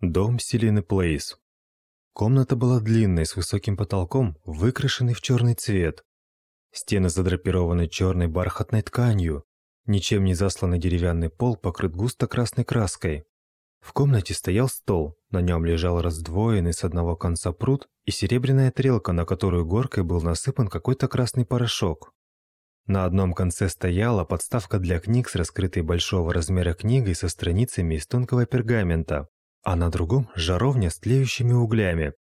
Дом Селины Плейс. Комната была длинной, с высоким потолком, выкрашенной в черный цвет. Стены задрапированы черной бархатной тканью. Ничем не засланный деревянный пол покрыт густо красной краской. В комнате стоял стол, на нем лежал раздвоенный с одного конца пруд и серебряная тарелка, на которую горкой был насыпан какой-то красный порошок. На одном конце стояла подставка для книг с раскрытой большого размера книгой со страницами из тонкого пергамента а на другом – жаровня с тлеющими углями.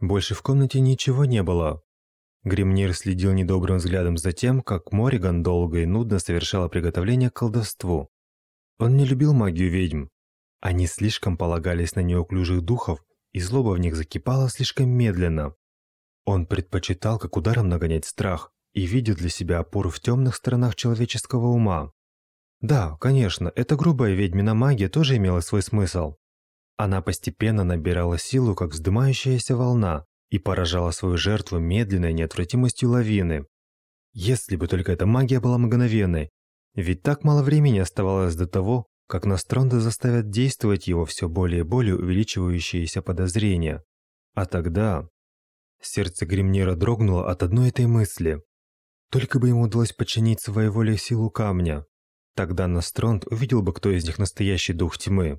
Больше в комнате ничего не было. Гремнир следил недобрым взглядом за тем, как Мориган долго и нудно совершала приготовление к колдовству. Он не любил магию ведьм. Они слишком полагались на неуклюжих духов, и злоба в них закипала слишком медленно. Он предпочитал как ударом нагонять страх и видел для себя опору в темных сторонах человеческого ума. Да, конечно, эта грубая ведьмина магия тоже имела свой смысл. Она постепенно набирала силу, как вздымающаяся волна, и поражала свою жертву медленной неотвратимостью лавины. Если бы только эта магия была мгновенной, ведь так мало времени оставалось до того, как Настронда заставят действовать его все более и более увеличивающиеся подозрения. А тогда... Сердце Гримнира дрогнуло от одной этой мысли. Только бы ему удалось подчинить своей воле силу камня. Тогда Настронд увидел бы, кто из них настоящий дух тьмы.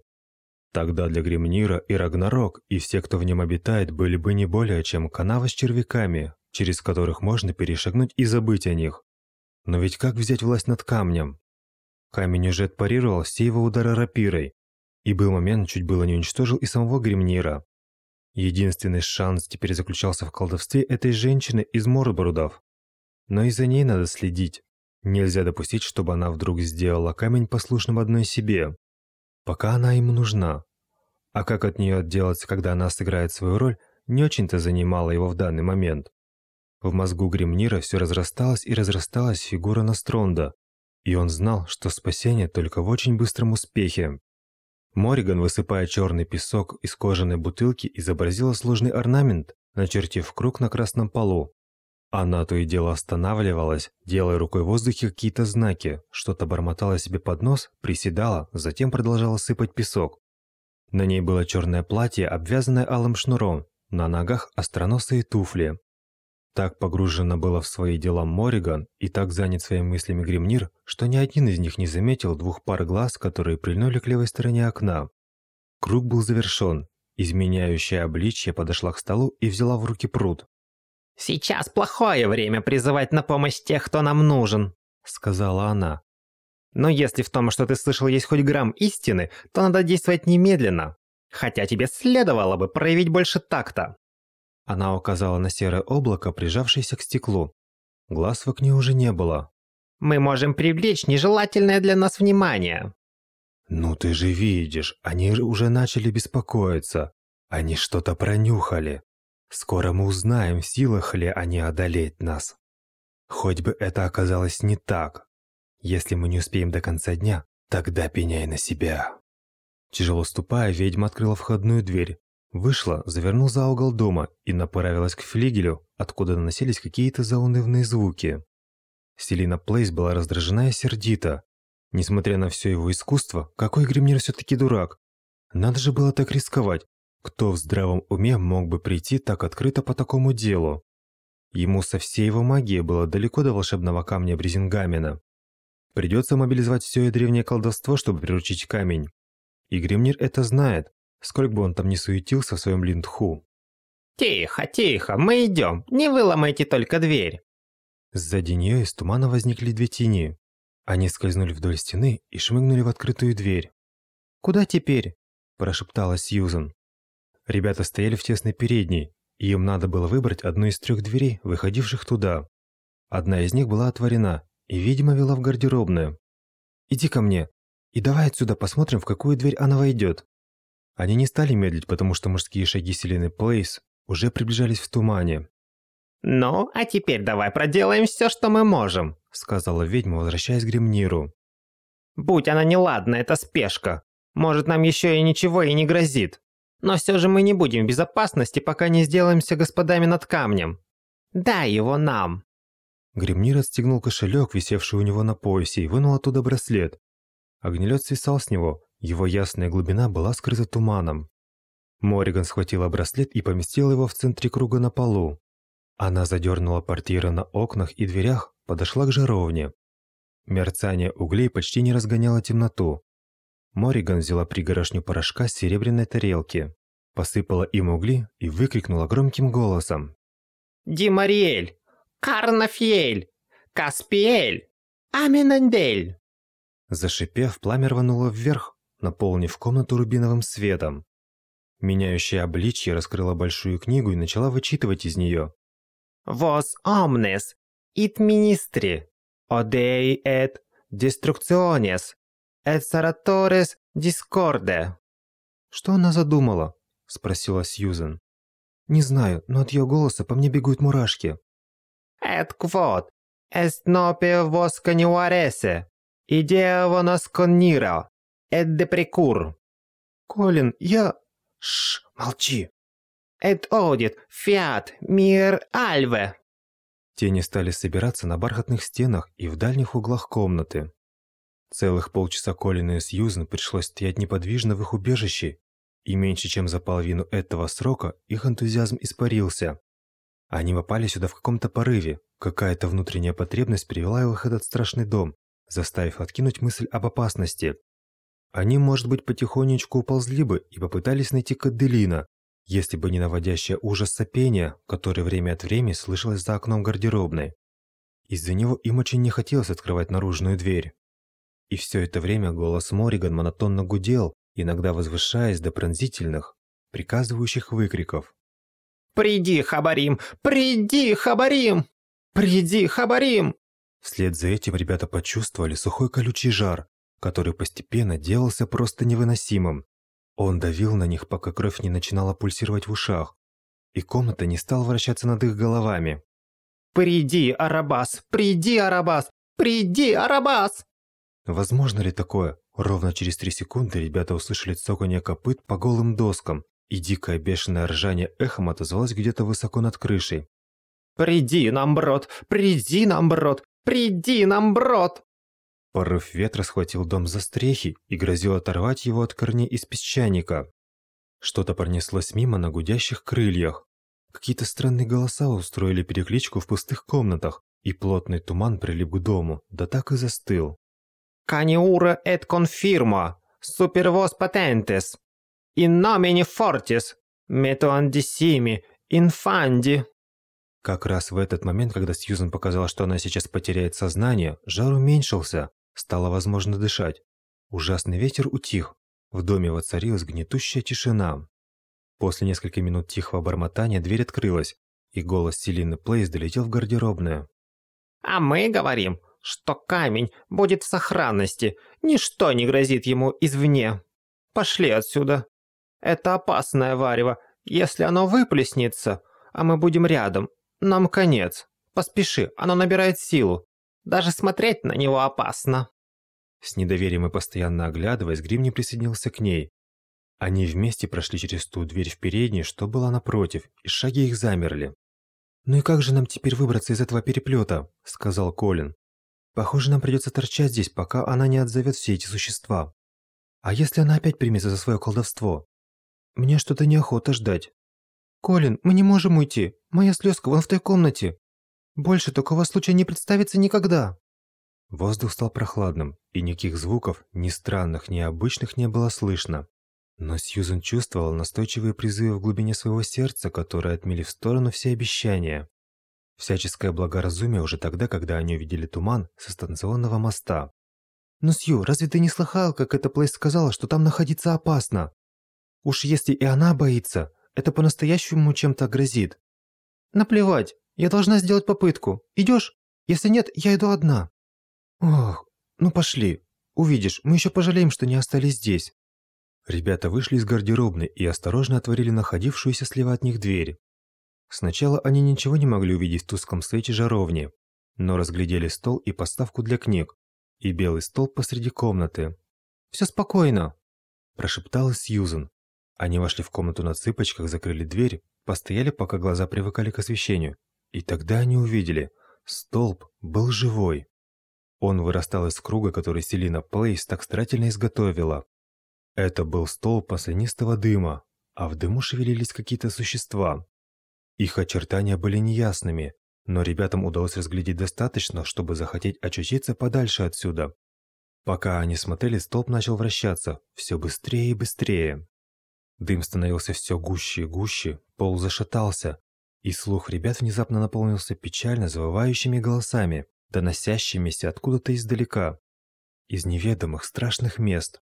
Тогда для Гремнира и Рагнарок, и все, кто в нем обитает, были бы не более чем канава с червяками, через которых можно перешагнуть и забыть о них. Но ведь как взять власть над камнем? Камень уже отпарировал все его удары рапирой, и был момент, чуть было не уничтожил и самого Гремнира. Единственный шанс теперь заключался в колдовстве этой женщины из Морбрудов. Но и за ней надо следить. Нельзя допустить, чтобы она вдруг сделала камень послушным одной себе пока она ему нужна. А как от нее отделаться, когда она сыграет свою роль, не очень-то занимало его в данный момент. В мозгу Гремнира все разрасталась и разрасталась фигура Настронда, и он знал, что спасение только в очень быстром успехе. Мориган, высыпая черный песок из кожаной бутылки, изобразила сложный орнамент, начертив круг на красном полу. Она то и дело останавливалась, делая рукой в воздухе какие-то знаки, что-то бормотала себе под нос, приседала, затем продолжала сыпать песок. На ней было черное платье, обвязанное алым шнуром, на ногах остроносые туфли. Так погружена была в свои дела Мориган и так занят своими мыслями Гримнир, что ни один из них не заметил двух пар глаз, которые прильнули к левой стороне окна. Круг был завершен. Изменяющая обличье подошла к столу и взяла в руки пруд. «Сейчас плохое время призывать на помощь тех, кто нам нужен», — сказала она. «Но если в том, что ты слышал, есть хоть грамм истины, то надо действовать немедленно. Хотя тебе следовало бы проявить больше такта». Она указала на серое облако, прижавшееся к стеклу. Глаз в окне уже не было. «Мы можем привлечь нежелательное для нас внимание». «Ну ты же видишь, они уже начали беспокоиться. Они что-то пронюхали. Скоро мы узнаем, в силах ли они одолеть нас. Хоть бы это оказалось не так. Если мы не успеем до конца дня, тогда пеняй на себя. Тяжело ступая, ведьма открыла входную дверь, вышла, завернула за угол дома и направилась к флигелю, откуда доносились какие-то заунывные звуки. Селина Плейс была раздражена и сердита. Несмотря на все его искусство, какой Гремнир все-таки дурак. Надо же было так рисковать, кто в здравом уме мог бы прийти так открыто по такому делу? Ему со всей его магией было далеко до волшебного камня Брезингамена. Придется мобилизовать все и древнее колдовство, чтобы приручить камень. И Гремнир это знает, сколько бы он там ни суетился в своем линдху. «Тихо, тихо, мы идем, не выломайте только дверь!» Сзади нее из тумана возникли две тени. Они скользнули вдоль стены и шмыгнули в открытую дверь. «Куда теперь?» – прошептала Сьюзен. Ребята стояли в тесной передней, и им надо было выбрать одну из трех дверей, выходивших туда. Одна из них была отворена, и, видимо, вела в гардеробную. «Иди ко мне, и давай отсюда посмотрим, в какую дверь она войдет». Они не стали медлить, потому что мужские шаги Селены Плейс уже приближались в тумане. «Ну, а теперь давай проделаем все, что мы можем», сказала ведьма, возвращаясь к Гремниру. «Будь она неладна, это спешка. Может, нам еще и ничего и не грозит». Но все же мы не будем в безопасности, пока не сделаемся господами над камнем. Дай его нам!» Гремнир отстегнул кошелек, висевший у него на поясе, и вынул оттуда браслет. Огнелед свисал с него, его ясная глубина была скрыта туманом. Мориган схватила браслет и поместила его в центре круга на полу. Она задернула портьеры на окнах и дверях, подошла к жаровне. Мерцание углей почти не разгоняло темноту. Мориган взяла пригорошню порошка с серебряной тарелки, посыпала им угли и выкрикнула громким голосом. «Димариэль! Карнафиэль! Каспиэль! Аминандель!» Зашипев, пламя рвануло вверх, наполнив комнату рубиновым светом. Меняющее обличье раскрыла большую книгу и начала вычитывать из нее. «Vos omnes it ministri, odei et destructiones, saratores discorde». «Что она задумала?» – спросила Сьюзен. «Не знаю, но от ее голоса по мне бегут мурашки». «Et quod est nope vos coniuarese, идея conniro, et deprecur». «Колин, я...» «Шш, молчи!» «Et odit fiat mir alve». Тени стали собираться на бархатных стенах и в дальних углах комнаты. Целых полчаса Колин и Сьюзен пришлось стоять неподвижно в их убежище, и меньше чем за половину этого срока их энтузиазм испарился. Они попали сюда в каком-то порыве, какая-то внутренняя потребность привела их в этот страшный дом, заставив откинуть мысль об опасности. Они, может быть, потихонечку уползли бы и попытались найти Каделина, если бы не наводящее ужас сопение, которое время от времени слышалось за окном гардеробной. Из-за него им очень не хотелось открывать наружную дверь. И все это время голос Мориган монотонно гудел, иногда возвышаясь до пронзительных, приказывающих выкриков. «Приди, Хабарим! Приди, Хабарим! Приди, Хабарим!» Вслед за этим ребята почувствовали сухой колючий жар, который постепенно делался просто невыносимым. Он давил на них, пока кровь не начинала пульсировать в ушах, и комната не стала вращаться над их головами. «Приди, Арабас! Приди, Арабас! Приди, Арабас!» Возможно ли такое? Ровно через три секунды ребята услышали цоканье копыт по голым доскам, и дикое бешеное ржание эхом отозвалось где-то высоко над крышей. «Приди, Намброд! Приди, Намброд! Приди, Намброд!» Порыв ветра схватил дом за стрехи и грозил оторвать его от корней из песчаника. Что-то пронеслось мимо на гудящих крыльях. Какие-то странные голоса устроили перекличку в пустых комнатах, и плотный туман прилип к дому, да так и застыл. «Каниура et confirma, supervos patentes, in nomine fortis, metuandissimi, infandi». Как раз в этот момент, когда Сьюзен показала, что она сейчас потеряет сознание, жар уменьшился, Стало возможно дышать. Ужасный ветер утих. В доме воцарилась гнетущая тишина. После нескольких минут тихого бормотания дверь открылась, и голос Селины Плейс долетел в гардеробную. «А мы говорим, что камень будет в сохранности, ничто не грозит ему извне. Пошли отсюда. Это опасное варево. Если оно выплеснется, а мы будем рядом, нам конец. Поспеши, оно набирает силу. Даже смотреть на него опасно. С недоверием и постоянно оглядываясь, Грим не присоединился к ней. Они вместе прошли через ту дверь в передней, что была напротив, и шаги их замерли. «Ну и как же нам теперь выбраться из этого переплета?» – сказал Колин. «Похоже, нам придется торчать здесь, пока она не отзовет все эти существа. А если она опять примется за свое колдовство? Мне что-то неохота ждать». «Колин, мы не можем уйти. Моя слезка вон в той комнате. Больше такого случая не представится никогда. Воздух стал прохладным, и никаких звуков, ни странных, ни обычных, не было слышно. Но Сьюзен чувствовал настойчивые призывы в глубине своего сердца, которые отмели в сторону все обещания. Всяческое благоразумие уже тогда, когда они увидели туман со станционного моста. «Но, Сью, разве ты не слыхал, как эта Плейс сказала, что там находиться опасно? Уж если и она боится, это по-настоящему чем-то грозит. Наплевать, я должна сделать попытку. Идешь? Если нет, я иду одна. Ох, ну пошли. Увидишь, мы еще пожалеем, что не остались здесь. Ребята вышли из гардеробной и осторожно отворили находившуюся слева от них дверь. Сначала они ничего не могли увидеть в тусклом свете жаровни, но разглядели стол и поставку для книг, и белый стол посреди комнаты. «Все спокойно», – прошептала Сьюзен. Они вошли в комнату на цыпочках, закрыли дверь, постояли, пока глаза привыкали к освещению, и тогда они увидели, столб был живой. Он вырастал из круга, который Селина Плейс так старательно изготовила. Это был столб маслянистого дыма, а в дыму шевелились какие-то существа. Их очертания были неясными, но ребятам удалось разглядеть достаточно, чтобы захотеть очутиться подальше отсюда. Пока они смотрели, столб начал вращаться все быстрее и быстрее. Дым становился все гуще и гуще, пол зашатался, и слух ребят внезапно наполнился печально завывающими голосами, доносящимися откуда-то издалека, из неведомых страшных мест.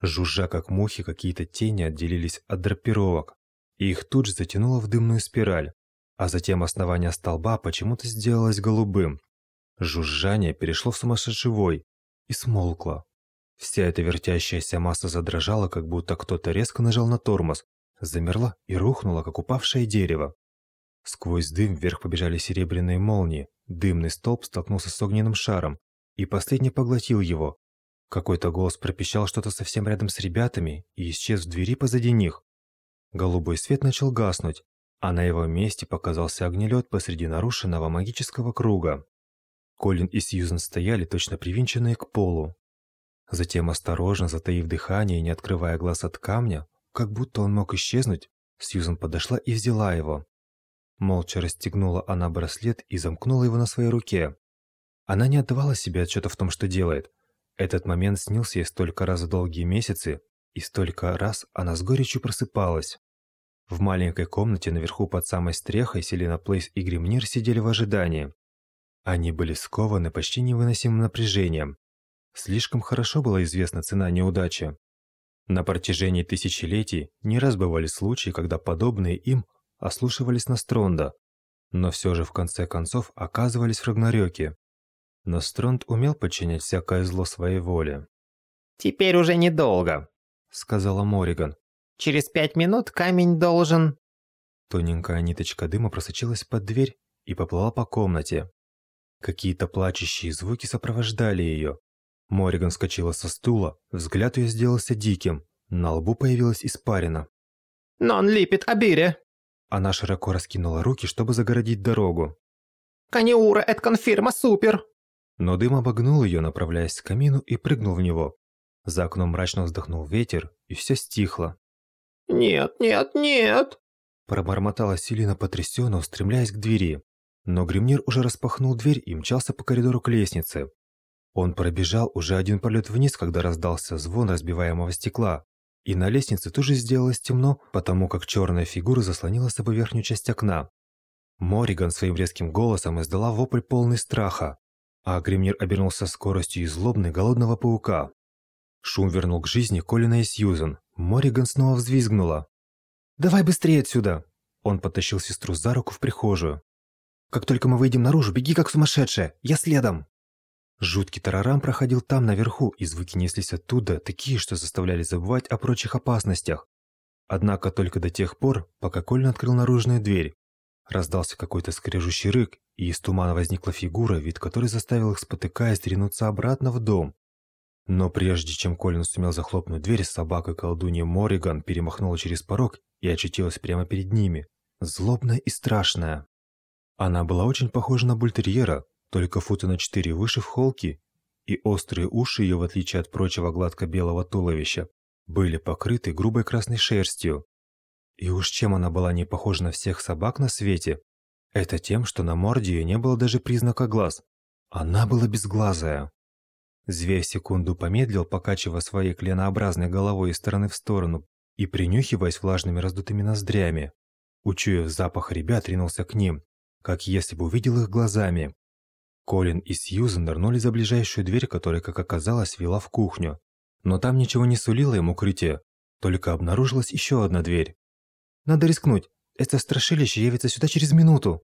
Жужжа как мухи, какие-то тени отделились от драпировок, и их тут же затянуло в дымную спираль, а затем основание столба почему-то сделалось голубым. Жужжание перешло в сумасшедший вой и смолкло. Вся эта вертящаяся масса задрожала, как будто кто-то резко нажал на тормоз, замерла и рухнула, как упавшее дерево. Сквозь дым вверх побежали серебряные молнии, дымный столб столкнулся с огненным шаром, и последний поглотил его. Какой-то голос пропищал что-то совсем рядом с ребятами и исчез в двери позади них. Голубой свет начал гаснуть, а на его месте показался огнелед посреди нарушенного магического круга. Колин и Сьюзен стояли, точно привинченные к полу. Затем, осторожно, затаив дыхание и не открывая глаз от камня, как будто он мог исчезнуть, Сьюзен подошла и взяла его. Молча расстегнула она браслет и замкнула его на своей руке. Она не отдавала себе отчета в том, что делает. Этот момент снился ей столько раз за долгие месяцы, и столько раз она с горечью просыпалась. В маленькой комнате наверху под самой стрехой Селина Плейс и Гримнир сидели в ожидании. Они были скованы почти невыносимым напряжением. Слишком хорошо была известна цена неудачи. На протяжении тысячелетий не раз бывали случаи, когда подобные им ослушивались Настронда, но все же в конце концов оказывались в Рагнарёке. Настронд умел подчинять всякое зло своей воле. «Теперь уже недолго», — сказала Мориган. Через пять минут камень должен...» Тоненькая ниточка дыма просочилась под дверь и поплыла по комнате. Какие-то плачущие звуки сопровождали ее. Мориган вскочила со стула, взгляд ее сделался диким, на лбу появилась испарина. «Нон липит абире!» Она широко раскинула руки, чтобы загородить дорогу. «Каниура эт конфирма супер!» Но дым обогнул ее, направляясь к камину, и прыгнул в него. За окном мрачно вздохнул ветер, и все стихло. «Нет, нет, нет!» Пробормотала Селина потрясенно, устремляясь к двери. Но Гримнир уже распахнул дверь и мчался по коридору к лестнице. Он пробежал уже один полет вниз, когда раздался звон разбиваемого стекла. И на лестнице тоже сделалось темно, потому как черная фигура заслонила собой верхнюю часть окна. Мориган своим резким голосом издала вопль полный страха, а Гримнир обернулся скоростью и злобной голодного паука. Шум вернул к жизни Колина и Сьюзен. Мориган снова взвизгнула. «Давай быстрее отсюда!» Он потащил сестру за руку в прихожую. «Как только мы выйдем наружу, беги как сумасшедшая! Я следом!» Жуткий тарарам проходил там, наверху, и звуки неслись оттуда, такие, что заставляли забывать о прочих опасностях. Однако только до тех пор, пока Колин открыл наружную дверь. Раздался какой-то скрежущий рык, и из тумана возникла фигура, вид которой заставил их, спотыкаясь, ринуться обратно в дом. Но прежде чем Колин сумел захлопнуть дверь, собака-колдунья Мориган перемахнула через порог и очутилась прямо перед ними, злобная и страшная. Она была очень похожа на бультерьера, только фута на четыре выше в холке, и острые уши ее, в отличие от прочего гладко-белого туловища, были покрыты грубой красной шерстью. И уж чем она была не похожа на всех собак на свете, это тем, что на морде ее не было даже признака глаз. Она была безглазая. Зверь секунду помедлил, покачивая своей кленообразной головой из стороны в сторону и принюхиваясь влажными раздутыми ноздрями. Учуяв запах ребят, ринулся к ним, как если бы увидел их глазами. Колин и Сьюзен нырнули за ближайшую дверь, которая, как оказалось, вела в кухню. Но там ничего не сулило им укрытие, только обнаружилась еще одна дверь. «Надо рискнуть, это страшилище явится сюда через минуту!»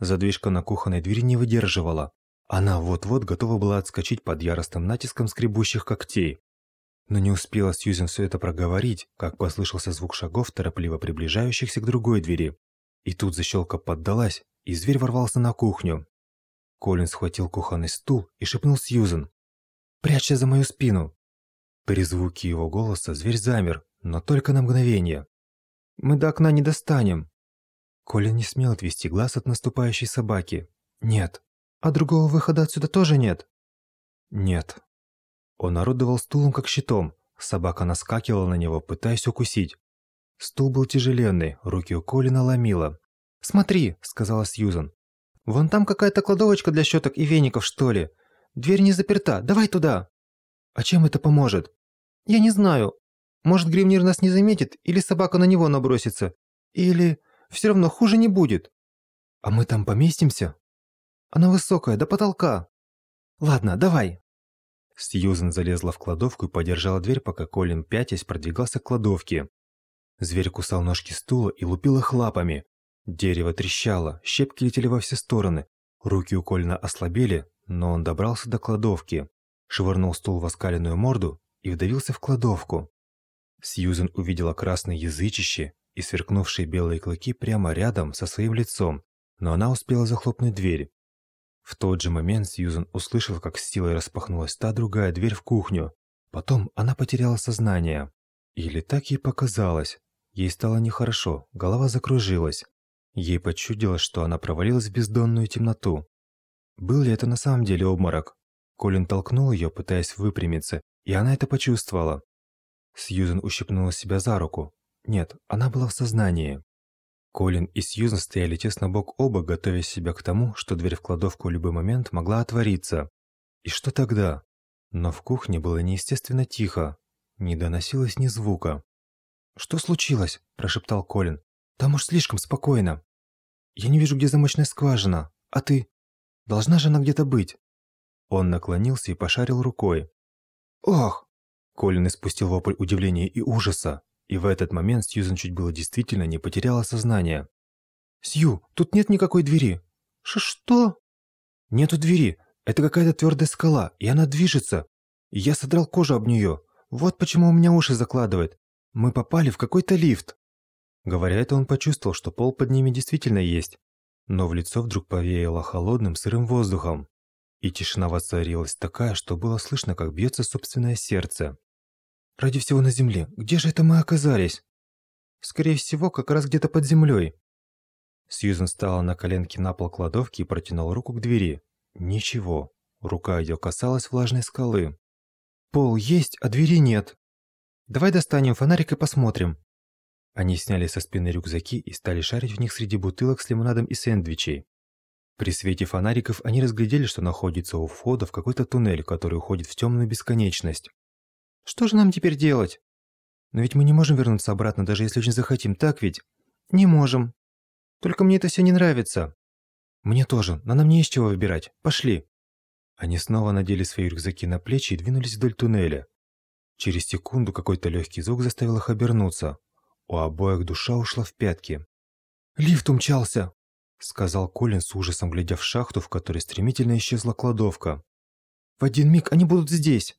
Задвижка на кухонной двери не выдерживала, она вот-вот готова была отскочить под яростным натиском скребущих когтей. Но не успела Сьюзен все это проговорить, как послышался звук шагов, торопливо приближающихся к другой двери. И тут защелка поддалась, и зверь ворвался на кухню. Колин схватил кухонный стул и шепнул Сьюзен. «Прячься за мою спину!» При звуке его голоса зверь замер, но только на мгновение. «Мы до окна не достанем!» Колин не смел отвести глаз от наступающей собаки. «Нет, а другого выхода отсюда тоже нет? Нет. Он орудовал стулом как щитом. Собака наскакивала на него, пытаясь укусить. Стул был тяжеленный, руки у Колина ломило. «Смотри», — сказала Сьюзан. «Вон там какая-то кладовочка для щеток и веников, что ли. Дверь не заперта, давай туда». «А чем это поможет?» «Я не знаю. Может, гримнир нас не заметит, или собака на него набросится. Или... Все равно хуже не будет». «А мы там поместимся?» «Она высокая, до потолка». «Ладно, давай». Сьюзен залезла в кладовку и подержала дверь, пока Колин пятясь продвигался к кладовке. Зверь кусал ножки стула и лупил их лапами. Дерево трещало, щепки летели во все стороны. Руки у Колина ослабели, но он добрался до кладовки, швырнул стул в оскаленную морду и вдавился в кладовку. Сьюзен увидела красное язычище и сверкнувшие белые клыки прямо рядом со своим лицом, но она успела захлопнуть дверь. В тот же момент Сьюзен услышала, как с силой распахнулась та другая дверь в кухню. Потом она потеряла сознание. Или так ей показалось. Ей стало нехорошо, голова закружилась. Ей почудилось, что она провалилась в бездонную темноту. Был ли это на самом деле обморок? Колин толкнул ее, пытаясь выпрямиться, и она это почувствовала. Сьюзен ущипнула себя за руку. Нет, она была в сознании. Колин и Сьюзен стояли тесно бок о бок, готовясь себя к тому, что дверь в кладовку в любой момент могла отвориться. И что тогда? Но в кухне было неестественно тихо. Не доносилось ни звука. «Что случилось?» – прошептал Колин. «Там уж слишком спокойно. Я не вижу, где замочная скважина. А ты? Должна же она где-то быть». Он наклонился и пошарил рукой. «Ох!» Колин испустил вопль удивления и ужаса. И в этот момент Сьюзен чуть было действительно не потеряла сознание. «Сью, тут нет никакой двери!» Ш «Что?» «Нету двери. Это какая-то твердая скала, и она движется. Я содрал кожу об нее. Вот почему у меня уши закладывает. Мы попали в какой-то лифт». Говоря это, он почувствовал, что пол под ними действительно есть. Но в лицо вдруг повеяло холодным сырым воздухом. И тишина воцарилась такая, что было слышно, как бьется собственное сердце. Ради всего на земле, где же это мы оказались? Скорее всего, как раз где-то под землей. Сьюзен встала на коленки на пол кладовки и протянула руку к двери. Ничего. Рука ее касалась влажной скалы. Пол есть, а двери нет. Давай достанем фонарик и посмотрим. Они сняли со спины рюкзаки и стали шарить в них среди бутылок с лимонадом и сэндвичей. При свете фонариков они разглядели, что находится у входа в какой-то туннель, который уходит в темную бесконечность. Что же нам теперь делать? Но ведь мы не можем вернуться обратно, даже если очень захотим, так ведь? Не можем. Только мне это все не нравится. Мне тоже, но нам не из чего выбирать. Пошли. Они снова надели свои рюкзаки на плечи и двинулись вдоль туннеля. Через секунду какой-то легкий звук заставил их обернуться. У обоих душа ушла в пятки. «Лифт умчался!» — сказал Колин с ужасом, глядя в шахту, в которой стремительно исчезла кладовка. «В один миг они будут здесь!»